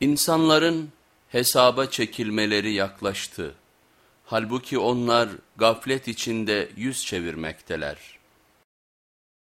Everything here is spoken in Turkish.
İnsanların hesaba çekilmeleri yaklaştı. Halbuki onlar gaflet içinde yüz çevirmekteler.